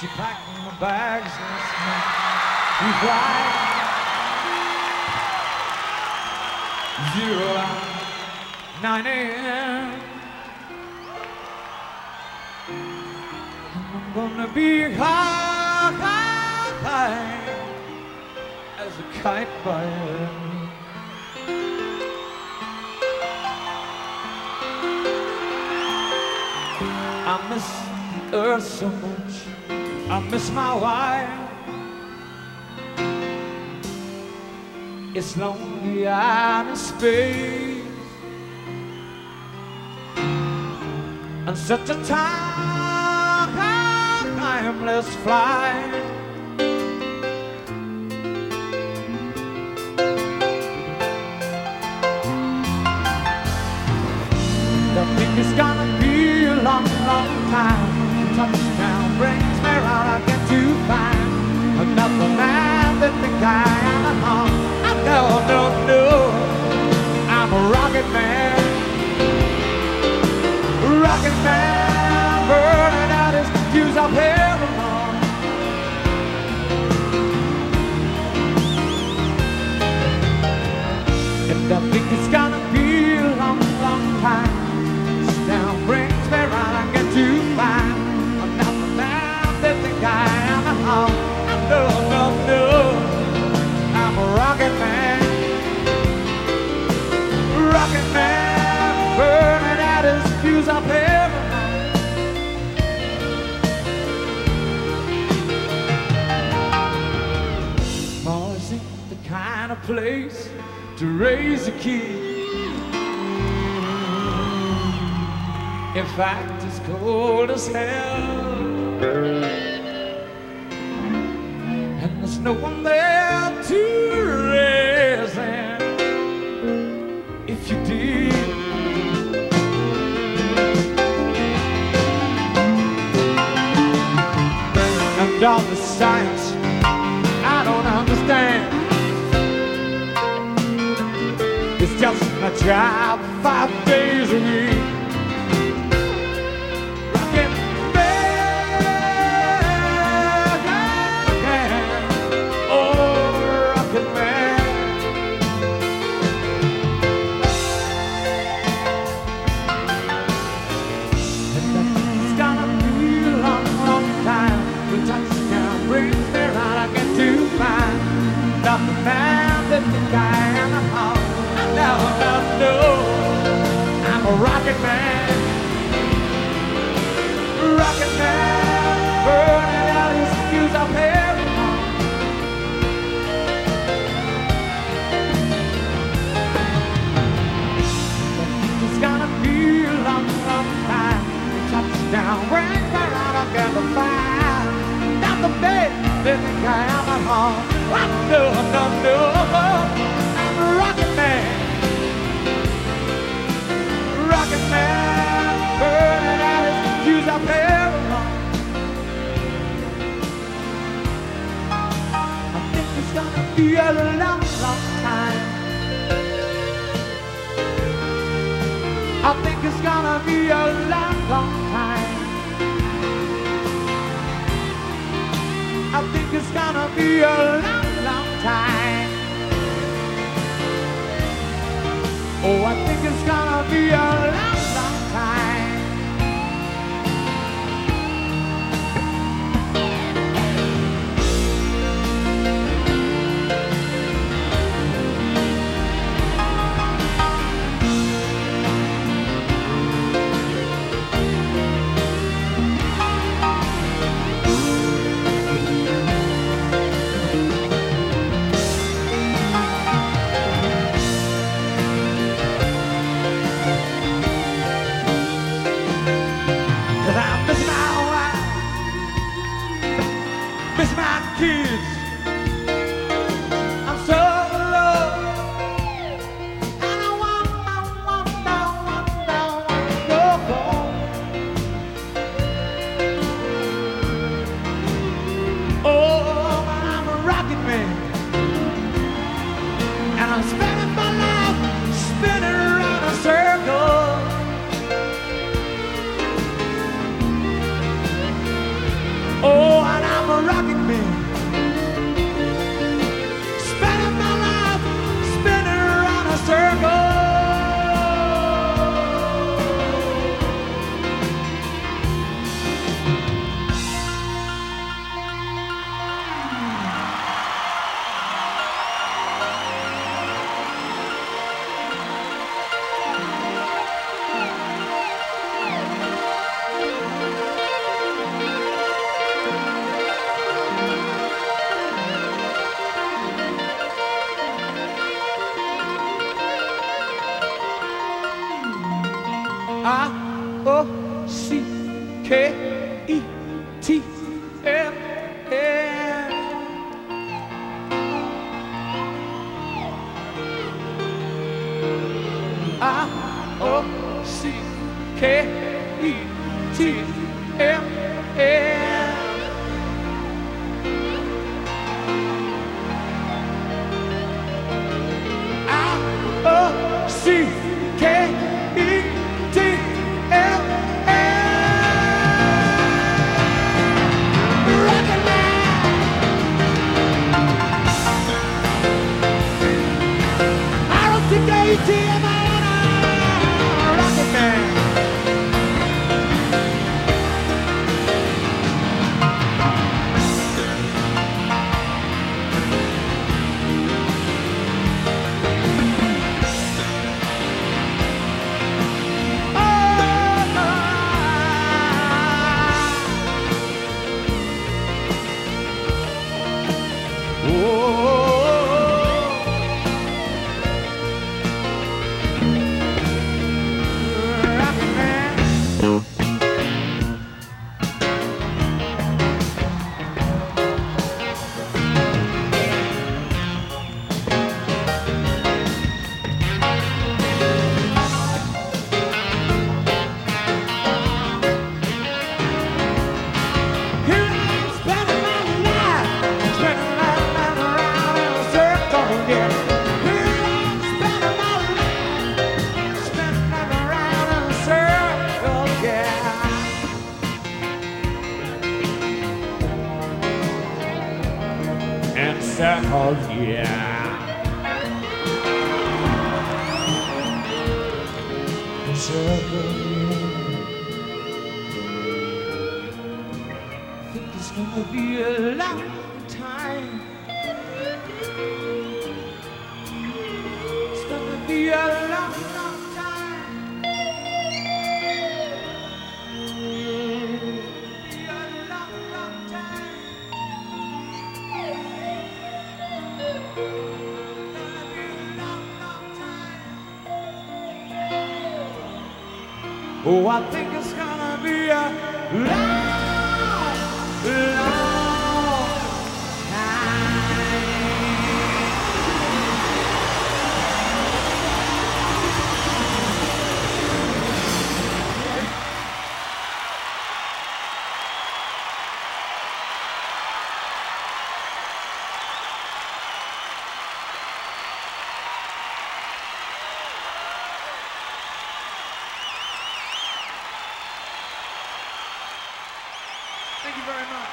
She packed my bags last night. We fly. Zero hour, 9 a.m. I'm gonna be high, high, high as a kite by then. I miss the earth so much. I miss my wife. It's lonely out in space. And such a time, timeless flight. I think it's gonna be a long, long time. Burning out his fuse up here. Mars ain't the kind of place to raise a kid. In fact, it's cold as hell. And there's no one there all the science I don't understand. It's just my job five days a week. Not the man that the I'm a rocket man, rocket man, burning out his fuse up here. It's gonna. Touchdown, right again to find not the bed that the guy am at. I know, no, no, I'm a rocket man, rocket man, burning out his fuse up here. I think it's gonna be a long, long time. I think it's gonna be a long, long time. I think it's gonna be a long time. Oh, I I O C K E T M N. I O C K E T M N. Rocket Man. Circles, yeah. Yeah. Think it's gonna be a long time. It's gonna be a Oh, I think it's gonna be a very much.